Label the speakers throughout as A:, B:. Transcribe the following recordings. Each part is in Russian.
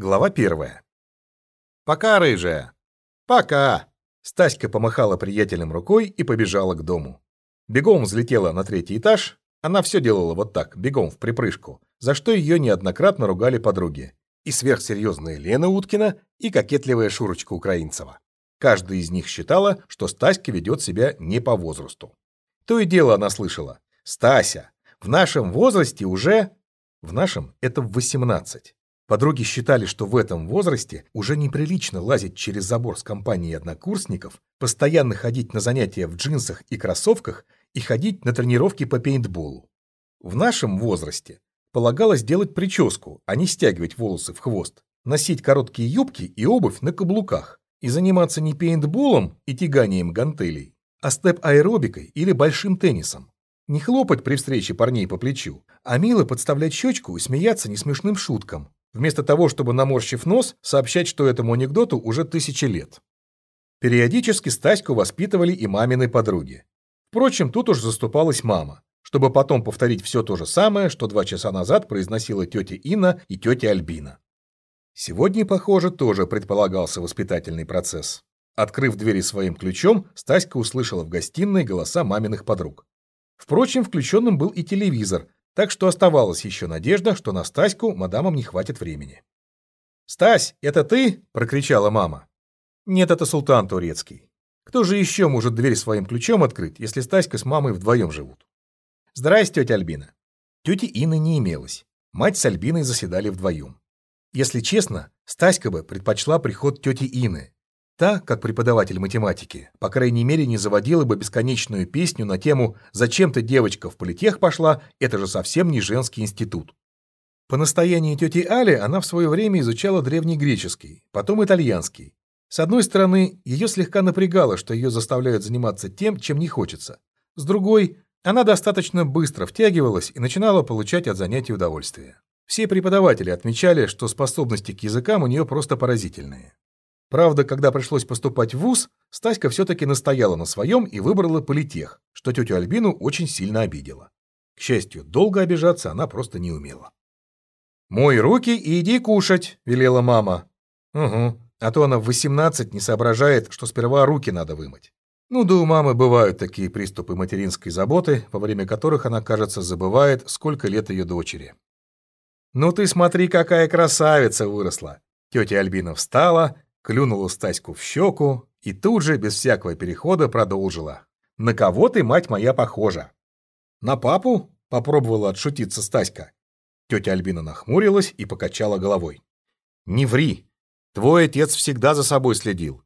A: Глава первая. «Пока, рыжая!» «Пока!» Стаська помахала приятелям рукой и побежала к дому. Бегом взлетела на третий этаж. Она все делала вот так, бегом в припрыжку, за что ее неоднократно ругали подруги. И сверхсерьезная Лена Уткина, и кокетливая Шурочка Украинцева. Каждая из них считала, что Стаська ведет себя не по возрасту. То и дело она слышала. «Стася, в нашем возрасте уже...» В нашем это в 18. Подруги считали, что в этом возрасте уже неприлично лазить через забор с компанией однокурсников, постоянно ходить на занятия в джинсах и кроссовках и ходить на тренировки по пейнтболу. В нашем возрасте полагалось делать прическу, а не стягивать волосы в хвост, носить короткие юбки и обувь на каблуках и заниматься не пейнтболом и тяганием гантелей, а степ-аэробикой или большим теннисом. Не хлопать при встрече парней по плечу, а мило подставлять щечку и смеяться несмешным шуткам, вместо того, чтобы, наморщив нос, сообщать, что этому анекдоту уже тысячи лет. Периодически Стаську воспитывали и мамины подруги. Впрочем, тут уж заступалась мама, чтобы потом повторить все то же самое, что два часа назад произносила тетя Инна и тетя Альбина. Сегодня, похоже, тоже предполагался воспитательный процесс. Открыв двери своим ключом, Стаська услышала в гостиной голоса маминых подруг. Впрочем, включенным был и телевизор, так что оставалась еще надежда, что на Стаську мадамам не хватит времени. «Стась, это ты?» – прокричала мама. «Нет, это султан турецкий. Кто же еще может дверь своим ключом открыть, если Стаська с мамой вдвоем живут?» «Здрасте, тетя Альбина». Тети Инны не имелось. Мать с Альбиной заседали вдвоем. Если честно, Стаська бы предпочла приход тети Инны, Та, как преподаватель математики, по крайней мере, не заводила бы бесконечную песню на тему «Зачем ты, девочка, в политех пошла? Это же совсем не женский институт». По настоянию тети Али она в свое время изучала древнегреческий, потом итальянский. С одной стороны, ее слегка напрягало, что ее заставляют заниматься тем, чем не хочется. С другой, она достаточно быстро втягивалась и начинала получать от занятий удовольствие. Все преподаватели отмечали, что способности к языкам у нее просто поразительные. Правда, когда пришлось поступать в ВУЗ, Стаська все-таки настояла на своем и выбрала политех, что тетю Альбину очень сильно обидело. К счастью, долго обижаться она просто не умела. «Мой руки и иди кушать», — велела мама. «Угу, а то она в 18 не соображает, что сперва руки надо вымыть». Ну да у мамы бывают такие приступы материнской заботы, во время которых она, кажется, забывает, сколько лет ее дочери. «Ну ты смотри, какая красавица выросла!» Тетя Альбина встала, клюнула Стаську в щеку и тут же, без всякого перехода, продолжила. «На кого ты, мать моя, похожа?» «На папу?» — попробовала отшутиться Стаська. Тетя Альбина нахмурилась и покачала головой. «Не ври! Твой отец всегда за собой следил.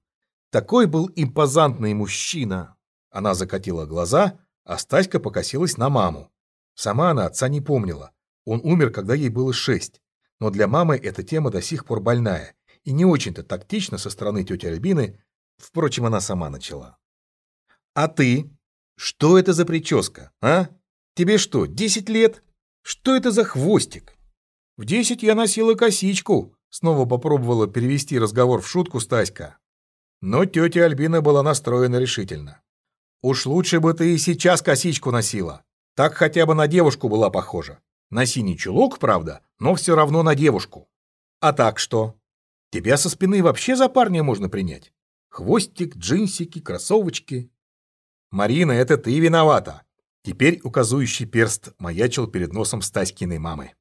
A: Такой был импозантный мужчина!» Она закатила глаза, а Стаська покосилась на маму. Сама она отца не помнила. Он умер, когда ей было шесть. Но для мамы эта тема до сих пор больная, и не очень-то тактично со стороны тети Альбины, впрочем, она сама начала. «А ты? Что это за прическа, а? Тебе что, 10 лет? Что это за хвостик?» «В 10 я носила косичку», — снова попробовала перевести разговор в шутку Стаська. Но тетя Альбина была настроена решительно. «Уж лучше бы ты и сейчас косичку носила. Так хотя бы на девушку была похожа. На синий чулок, правда, но все равно на девушку. А так что? Тебя со спины вообще за парня можно принять. Хвостик, джинсики, кроссовочки. Марина, это ты виновата. Теперь указующий перст маячил перед носом Стаськиной мамы.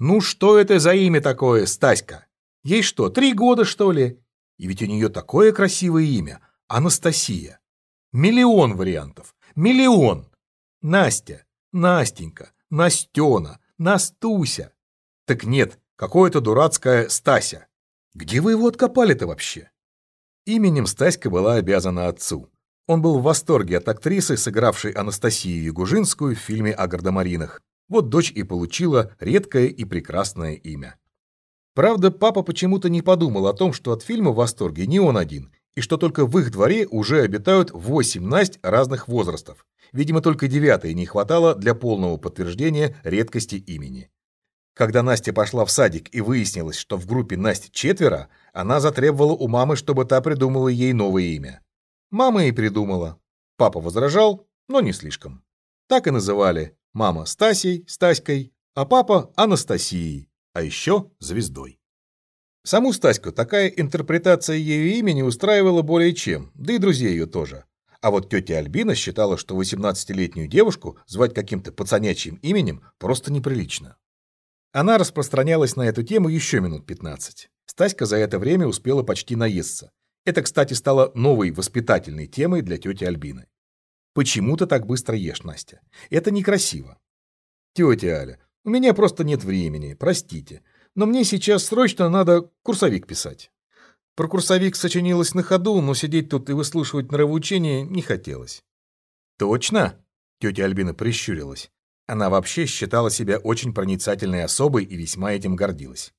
A: Ну что это за имя такое, Стаська? Ей что, три года, что ли? И ведь у нее такое красивое имя. Анастасия. Миллион вариантов. Миллион. Настя, Настенька, Настена, Настуся. Так нет, какое-то дурацкое Стася. Где вы его откопали-то вообще? Именем Стаська была обязана отцу. Он был в восторге от актрисы, сыгравшей Анастасию Ягужинскую в фильме о гардемаринах. Вот дочь и получила редкое и прекрасное имя. Правда, папа почему-то не подумал о том, что от фильма в восторге не он один, и что только в их дворе уже обитают восемь Насть разных возрастов. Видимо, только девятой не хватало для полного подтверждения редкости имени. Когда Настя пошла в садик и выяснилось, что в группе Насти четверо, она затребовала у мамы, чтобы та придумала ей новое имя. Мама и придумала. Папа возражал, но не слишком. Так и называли. Мама Стасей, Стаськой, а папа Анастасией, а еще звездой. Саму Стаську такая интерпретация ее имени устраивала более чем, да и друзей ее тоже. А вот тетя Альбина считала, что 18-летнюю девушку звать каким-то пацанячьим именем просто неприлично. Она распространялась на эту тему еще минут 15. Стаська за это время успела почти наесться. Это, кстати, стало новой воспитательной темой для тети Альбины. Почему ты так быстро ешь, Настя? Это некрасиво. Тетя Аля, у меня просто нет времени, простите. Но мне сейчас срочно надо курсовик писать. Про курсовик сочинилось на ходу, но сидеть тут и выслушивать нравоучения не хотелось. Точно? Тетя Альбина прищурилась. Она вообще считала себя очень проницательной особой и весьма этим гордилась.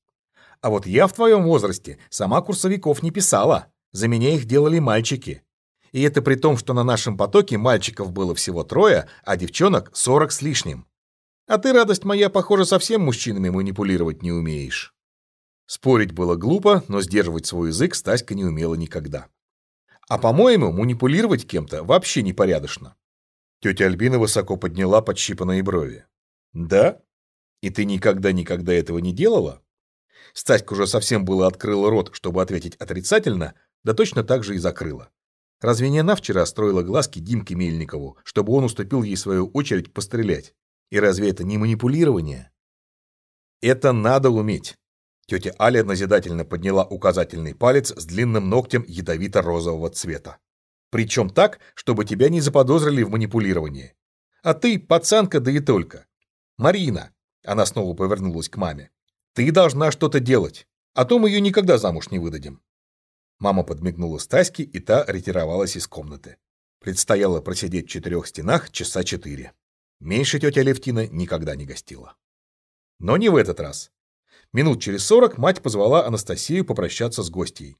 A: А вот я в твоем возрасте сама курсовиков не писала. За меня их делали мальчики. И это при том, что на нашем потоке мальчиков было всего трое, а девчонок сорок с лишним. А ты, радость моя, похоже, совсем мужчинами манипулировать не умеешь. Спорить было глупо, но сдерживать свой язык Стаська не умела никогда. А по-моему, манипулировать кем-то вообще непорядочно. Тетя Альбина высоко подняла подщипанные брови. Да? И ты никогда-никогда этого не делала? Стаська уже совсем было открыла рот, чтобы ответить отрицательно, да точно так же и закрыла. Разве не она вчера строила глазки Димке Мельникову, чтобы он уступил ей свою очередь пострелять? И разве это не манипулирование? Это надо уметь. Тетя Аля назидательно подняла указательный палец с длинным ногтем ядовито-розового цвета. Причем так, чтобы тебя не заподозрили в манипулировании. А ты пацанка, да и только. Марина, она снова повернулась к маме, ты должна что-то делать, а то мы ее никогда замуж не выдадим. Мама подмигнула Стаське, и та ретировалась из комнаты. Предстояло просидеть в четырех стенах часа четыре. Меньше тетя Левтина никогда не гостила. Но не в этот раз. Минут через сорок мать позвала Анастасию попрощаться с гостьей.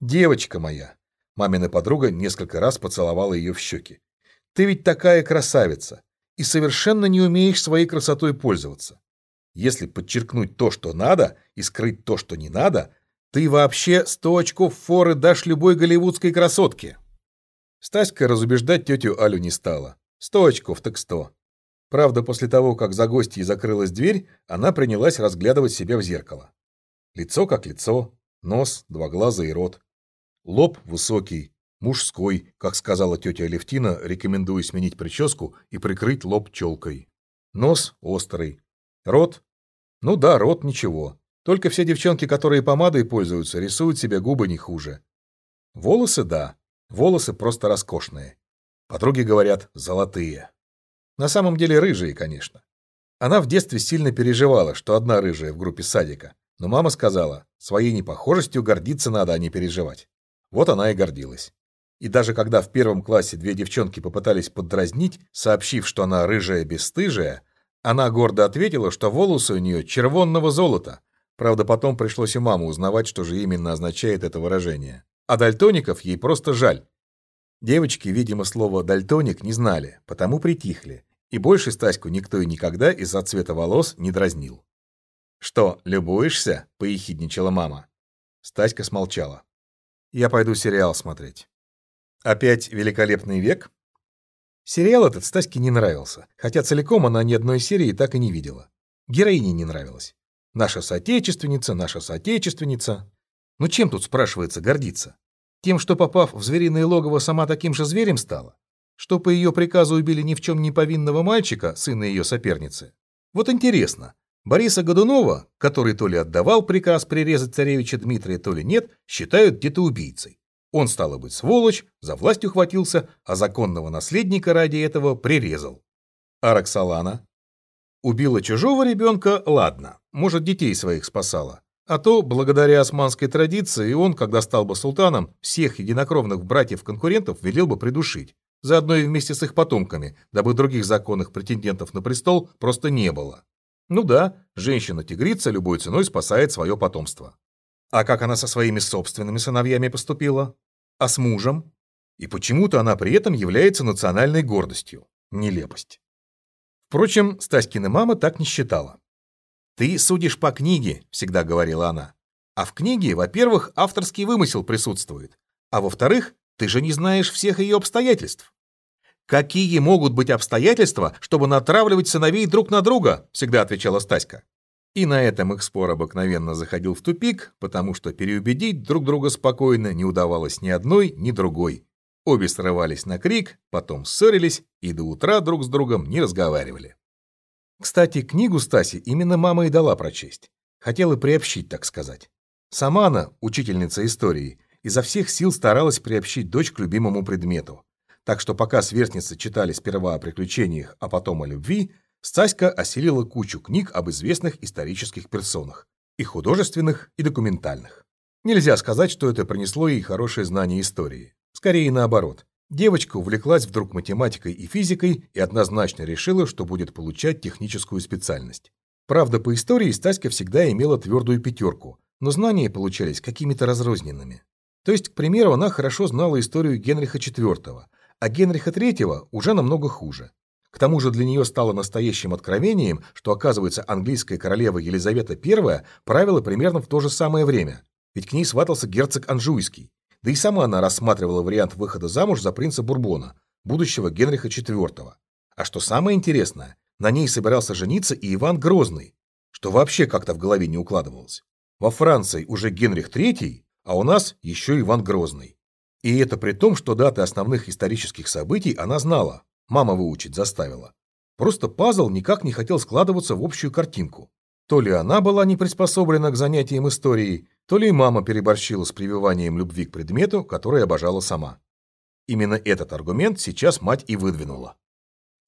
A: «Девочка моя!» Мамина подруга несколько раз поцеловала ее в щеки. «Ты ведь такая красавица и совершенно не умеешь своей красотой пользоваться. Если подчеркнуть то, что надо, и скрыть то, что не надо, ты вообще сто очков форы дашь любой голливудской красотке. Стаська разубеждать тетю Алю не стала. Сто очков так сто. Правда, после того, как за гостьей закрылась дверь, она принялась разглядывать себя в зеркало. Лицо как лицо, нос, два глаза и рот. Лоб высокий, мужской, как сказала тетя Алевтина, рекомендуя сменить прическу и прикрыть лоб челкой. Нос острый. Рот? Ну да, рот ничего. Только все девчонки, которые помадой пользуются, рисуют себе губы не хуже. Волосы, да. Волосы просто роскошные. Подруги говорят, золотые. На самом деле рыжие, конечно. Она в детстве сильно переживала, что одна рыжая в группе садика. Но мама сказала, своей непохожестью гордиться надо, а не переживать. Вот она и гордилась. И даже когда в первом классе две девчонки попытались поддразнить, сообщив, что она рыжая бесстыжая, она гордо ответила, что волосы у нее червонного золота, Правда, потом пришлось и маму узнавать, что же именно означает это выражение. А дальтоников ей просто жаль. Девочки, видимо, слово «дальтоник» не знали, потому притихли. И больше Стаську никто и никогда из-за цвета волос не дразнил. «Что, любуешься?» – поехидничала мама. Стаська смолчала. «Я пойду сериал смотреть». «Опять «Великолепный век»?» Сериал этот Стаське не нравился, хотя целиком она ни одной серии так и не видела. Героине не нравилась. Наша соотечественница, наша соотечественница. Ну чем тут, спрашивается, гордиться? Тем, что, попав в звериное логово, сама таким же зверем стала? Что по ее приказу убили ни в чем не повинного мальчика, сына ее соперницы? Вот интересно, Бориса Годунова, который то ли отдавал приказ прирезать царевича Дмитрия, то ли нет, считают где-то убийцей. Он, стало быть, сволочь, за власть ухватился, а законного наследника ради этого прирезал. А Роксолана? Убила чужого ребенка, ладно, может, детей своих спасала. А то, благодаря османской традиции, он, когда стал бы султаном, всех единокровных братьев-конкурентов велел бы придушить, заодно и вместе с их потомками, дабы других законных претендентов на престол просто не было. Ну да, женщина-тигрица любой ценой спасает свое потомство. А как она со своими собственными сыновьями поступила? А с мужем? И почему-то она при этом является национальной гордостью. Нелепость. Впрочем, Стаськина мама так не считала. «Ты судишь по книге», — всегда говорила она. «А в книге, во-первых, авторский вымысел присутствует, а во-вторых, ты же не знаешь всех ее обстоятельств». «Какие могут быть обстоятельства, чтобы натравливать сыновей друг на друга?» — всегда отвечала Стаська. И на этом их спор обыкновенно заходил в тупик, потому что переубедить друг друга спокойно не удавалось ни одной, ни другой. Обе срывались на крик, потом ссорились и до утра друг с другом не разговаривали. Кстати, книгу Стаси именно мама и дала прочесть. Хотела приобщить, так сказать. Сама она, учительница истории, изо всех сил старалась приобщить дочь к любимому предмету. Так что пока сверстницы читали сперва о приключениях, а потом о любви, Стаська осилила кучу книг об известных исторических персонах, и художественных, и документальных. Нельзя сказать, что это принесло ей хорошее знание истории. Скорее наоборот. Девочка увлеклась вдруг математикой и физикой и однозначно решила, что будет получать техническую специальность. Правда, по истории Стаська всегда имела твердую пятерку, но знания получались какими-то разрозненными. То есть, к примеру, она хорошо знала историю Генриха IV, а Генриха III уже намного хуже. К тому же для нее стало настоящим откровением, что, оказывается, английская королева Елизавета I правила примерно в то же самое время, ведь к ней сватался герцог Анжуйский. Да и сама она рассматривала вариант выхода замуж за принца Бурбона, будущего Генриха IV. А что самое интересное, на ней собирался жениться и Иван Грозный, что вообще как-то в голове не укладывалось. Во Франции уже Генрих III, а у нас еще Иван Грозный. И это при том, что даты основных исторических событий она знала, Мама выучить заставила. Просто пазл никак не хотел складываться в общую картинку. То ли она была не приспособлена к занятиям историей, то ли мама переборщила с прививанием любви к предмету, который обожала сама. Именно этот аргумент сейчас мать и выдвинула.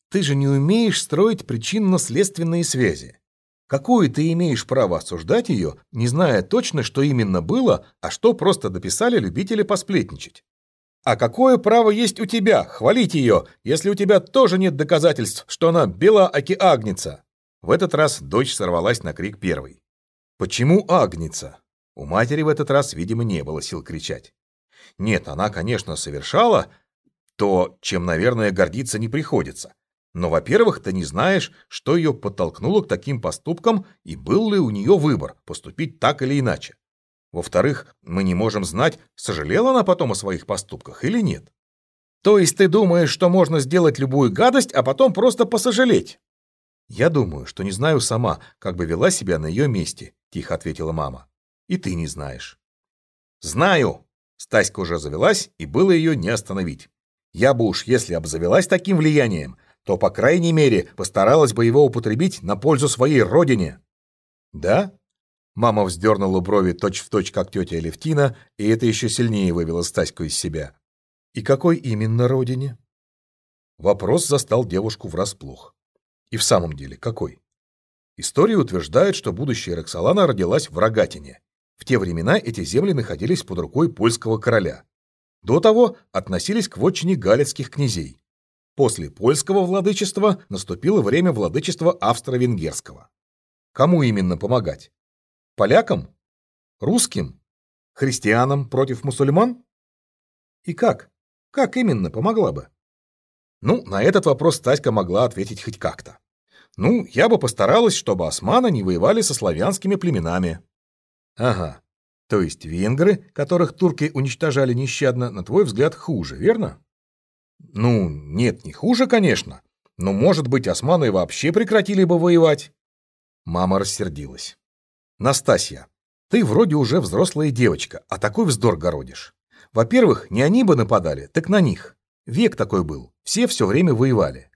A: Ты же не умеешь строить причинно-следственные связи. Какое ты имеешь право осуждать ее, не зная точно, что именно было, а что просто дописали любители посплетничать? А какое право есть у тебя хвалить ее, если у тебя тоже нет доказательств, что она бела аки агница? В этот раз дочь сорвалась на крик первой. Почему агница? У матери в этот раз, видимо, не было сил кричать. Нет, она, конечно, совершала то, чем, наверное, гордиться не приходится. Но, во-первых, ты не знаешь, что ее подтолкнуло к таким поступкам и был ли у нее выбор поступить так или иначе. Во-вторых, мы не можем знать, сожалела она потом о своих поступках или нет. То есть ты думаешь, что можно сделать любую гадость, а потом просто посожалеть? Я думаю, что не знаю сама, как бы вела себя на ее месте, тихо ответила мама. И ты не знаешь. Знаю. Стаська уже завелась, и было ее не остановить. Я бы уж, если обзавелась таким влиянием, то, по крайней мере, постаралась бы его употребить на пользу своей родине. Да? Мама вздернула брови точь-в-точь, точь, как тетя Левтина, и это еще сильнее вывело Стаську из себя. «И какой именно родине?» Вопрос застал девушку врасплох. И в самом деле, какой? История утверждает, что будущая Роксолана родилась в Рогатине. В те времена эти земли находились под рукой польского короля. До того относились к вотчине галицких князей. После польского владычества наступило время владычества австро-венгерского. Кому именно помогать? Полякам? Русским? Христианам против мусульман? И как? Как именно помогла бы? Ну, на этот вопрос Таська могла ответить хоть как-то. Ну, я бы постаралась, чтобы османы не воевали со славянскими племенами. Ага. То есть венгры, которых турки уничтожали нещадно, на твой взгляд, хуже, верно? Ну, нет, не хуже, конечно. Но, может быть, османы вообще прекратили бы воевать? Мама рассердилась. Настасья, ты вроде уже взрослая девочка, а такой вздор городишь. Во-первых, не они бы нападали, так на них. Век такой был, все все время воевали.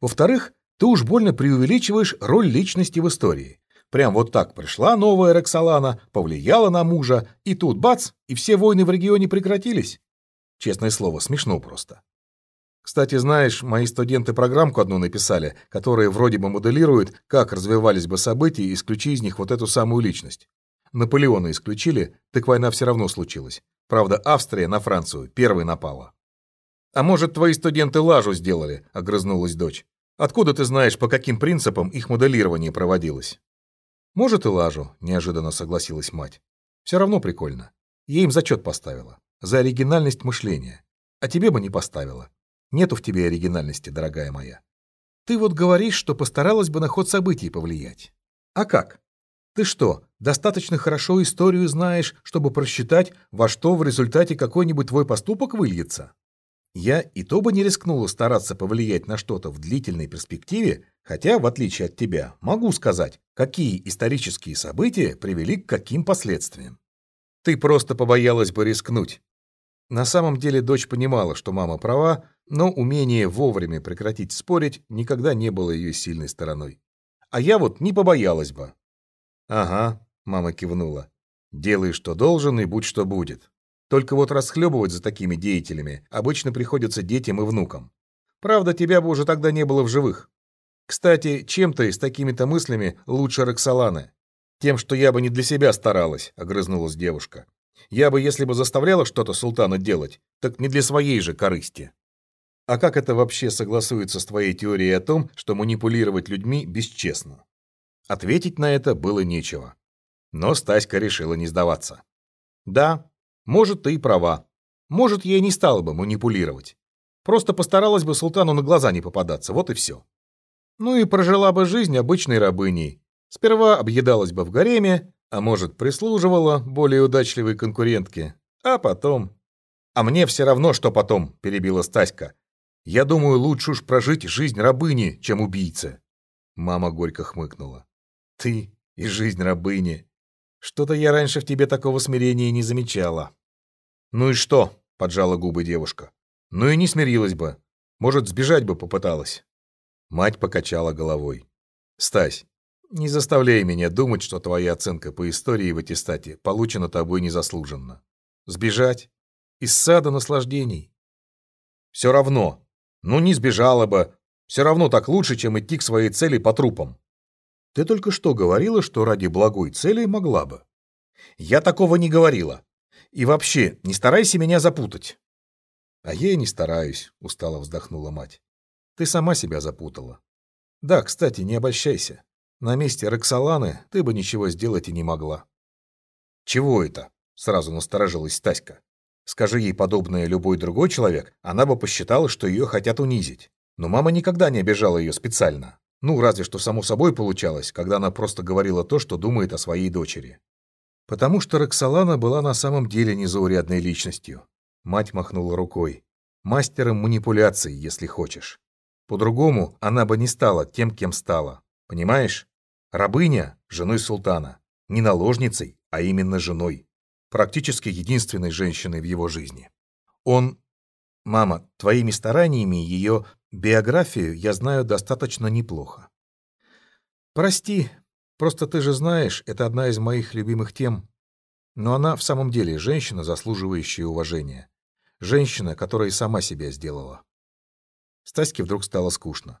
A: Во-вторых, ты уж больно преувеличиваешь роль личности в истории. Прям вот так пришла новая Роксолана, повлияла на мужа, и тут бац, и все войны в регионе прекратились. Честное слово, смешно просто. Кстати, знаешь, мои студенты программку одну написали, которая вроде бы моделирует, как развивались бы события, исключи из них вот эту самую личность. Наполеона исключили, так война все равно случилась. Правда, Австрия на Францию первой напала. «А может, твои студенты лажу сделали?» – огрызнулась дочь. «Откуда ты знаешь, по каким принципам их моделирование проводилось?» «Может, и лажу», – неожиданно согласилась мать. «Все равно прикольно. Я им зачет поставила. За оригинальность мышления. А тебе бы не поставила. Нету в тебе оригинальности, дорогая моя. Ты вот говоришь, что постаралась бы на ход событий повлиять. А как? Ты что, достаточно хорошо историю знаешь, чтобы просчитать, во что в результате какой-нибудь твой поступок выльется? Я и то бы не рискнула стараться повлиять на что-то в длительной перспективе, хотя, в отличие от тебя, могу сказать, какие исторические события привели к каким последствиям. Ты просто побоялась бы рискнуть. На самом деле дочь понимала, что мама права, но умение вовремя прекратить спорить никогда не было ее сильной стороной. А я вот не побоялась бы. Ага, мама кивнула. Делай, что должен, и будь, что будет. Только вот расхлебывать за такими деятелями обычно приходится детям и внукам. Правда, тебя бы уже тогда не было в живых. Кстати, чем ты с такими-то мыслями лучше Роксоланы? Тем, что я бы не для себя старалась, огрызнулась девушка. Я бы, если бы заставляла что-то султана делать, так не для своей же корысти. А как это вообще согласуется с твоей теорией о том, что манипулировать людьми бесчестно? Ответить на это было нечего. Но Стаська решила не сдаваться. Да, может, ты и права. Может, я не стала бы манипулировать. Просто постаралась бы султану на глаза не попадаться, вот и все. Ну и прожила бы жизнь обычной рабыней. Сперва объедалась бы в гареме, а может, прислуживала более удачливой конкурентке, а потом... А мне все равно, что потом, перебила Стаська. Я думаю, лучше уж прожить жизнь рабыни, чем убийцы. Мама горько хмыкнула. Ты и жизнь рабыни. Что-то я раньше в тебе такого смирения не замечала. Ну и что? Поджала губы девушка. Ну и не смирилась бы. Может, сбежать бы попыталась. Мать покачала головой. Стась, не заставляй меня думать, что твоя оценка по истории в аттестате получена тобой незаслуженно. Сбежать? Из сада наслаждений? Все равно. Ну, не сбежала бы. Все равно так лучше, чем идти к своей цели по трупам. Ты только что говорила, что ради благой цели могла бы. Я такого не говорила. И вообще, не старайся меня запутать. А я и не стараюсь, устало вздохнула мать. Ты сама себя запутала. Да, кстати, не обольщайся. На месте Роксоланы ты бы ничего сделать и не могла. Чего это? Сразу насторожилась Стаська. Скажи ей подобное любой другой человек, она бы посчитала, что ее хотят унизить. Но мама никогда не обижала ее специально. Ну, разве что само собой получалось, когда она просто говорила то, что думает о своей дочери. Потому что Роксолана была на самом деле незаурядной личностью. Мать махнула рукой. Мастером манипуляций, если хочешь. По-другому она бы не стала тем, кем стала. Понимаешь? Рабыня – женой султана. Не наложницей, а именно женой. Практически единственной женщиной в его жизни. Он... Мама, твоими стараниями ее Биографию я знаю достаточно неплохо. Прости, просто ты же знаешь, это одна из моих любимых тем. Но она в самом деле женщина, заслуживающая уважения. Женщина, которая сама себя сделала. Стаське вдруг стало скучно.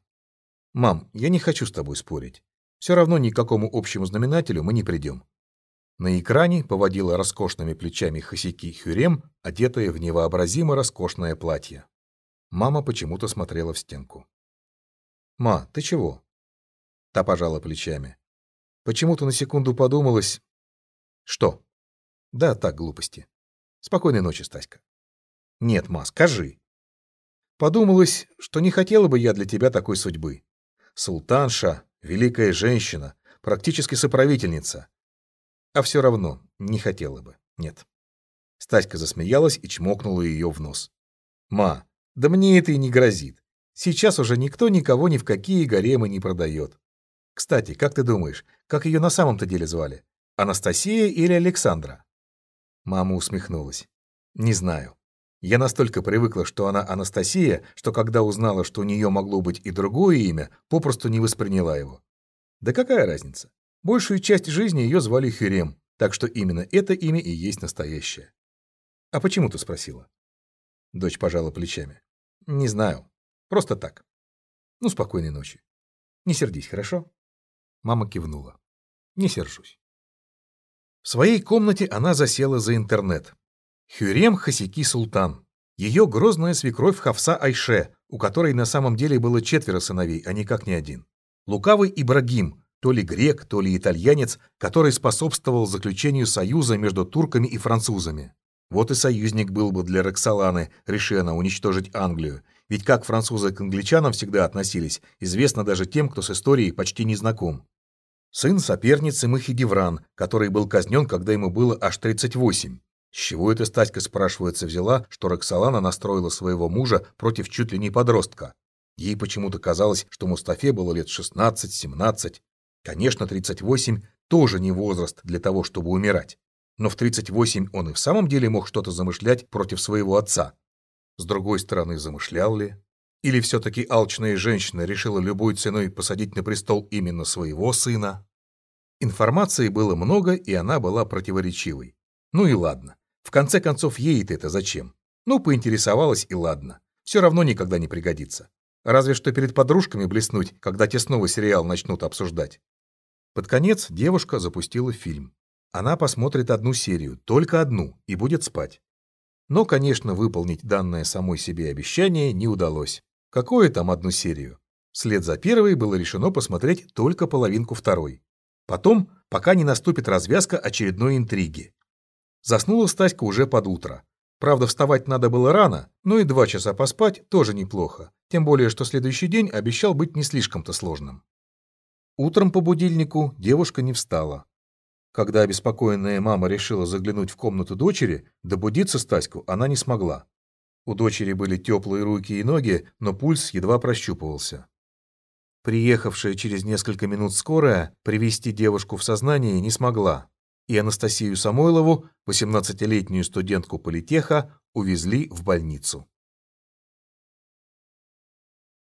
A: «Мам, я не хочу с тобой спорить. Все равно ни к какому общему знаменателю мы не придем». На экране поводила роскошными плечами Хосяки Хюрем, одетая в невообразимо роскошное платье. Мама почему-то смотрела в стенку. «Ма, ты чего?» Та пожала плечами. Почему-то на секунду подумалось... «Что?» «Да, так, глупости. Спокойной ночи, Стаська». «Нет, ма, скажи». Подумалось, что не хотела бы я для тебя такой судьбы. Султанша, великая женщина, практически соправительница. А все равно не хотела бы, нет. Стаська засмеялась и чмокнула ее в нос. «Ма, да мне это и не грозит. Сейчас уже никто никого ни в какие гаремы не продает. Кстати, как ты думаешь, как ее на самом-то деле звали? Анастасия или Александра? Мама усмехнулась. Не знаю. Я настолько привыкла, что она Анастасия, что когда узнала, что у нее могло быть и другое имя, попросту не восприняла его. Да какая разница? Большую часть жизни ее звали Хюрем, так что именно это имя и есть настоящее. А почему ты спросила? Дочь пожала плечами. Не знаю. Просто так. Ну, спокойной ночи. Не сердись, хорошо? Мама кивнула. Не сержусь. В своей комнате она засела за интернет. Хюрем Хасики Султан. Ее грозная свекровь Хавса Айше, у которой на самом деле было четверо сыновей, а никак не один. Лукавый Ибрагим, то ли грек, то ли итальянец, который способствовал заключению союза между турками и французами. Вот и союзник был бы для Роксоланы, реши она уничтожить Англию. Ведь как французы к англичанам всегда относились, известно даже тем, кто с историей почти не знаком. Сын соперницы Махидевран, который был казнен, когда ему было аж 38. С чего эта Стаська, спрашивается, взяла, что Роксолана настроила своего мужа против чуть ли не подростка? Ей почему-то казалось, что Мустафе было лет 16-17. Конечно, 38 тоже не возраст для того, чтобы умирать. Но в 38 он и в самом деле мог что-то замышлять против своего отца. С другой стороны, замышлял ли? Или все-таки алчная женщина решила любой ценой посадить на престол именно своего сына? Информации было много, и она была противоречивой. Ну и ладно. В конце концов, ей-то это зачем? Ну, поинтересовалась и ладно. Все равно никогда не пригодится. Разве что перед подружками блеснуть, когда те снова сериал начнут обсуждать. Под конец девушка запустила фильм. Она посмотрит одну серию, только одну, и будет спать. Но, конечно, выполнить данное самой себе обещание не удалось. Какое там одну серию? Вслед за первой было решено посмотреть только половинку второй. Потом, пока не наступит развязка очередной интриги. Заснула Стаська уже под утро. Правда, вставать надо было рано, но и два часа поспать тоже неплохо, тем более, что следующий день обещал быть не слишком-то сложным. Утром по будильнику девушка не встала. Когда обеспокоенная мама решила заглянуть в комнату дочери, добудиться Стаську она не смогла. У дочери были теплые руки и ноги, но пульс едва прощупывался. Приехавшая через несколько минут скорая привести девушку в сознание не смогла, и Анастасию Самойлову, 18-летнюю студентку политеха, увезли в больницу.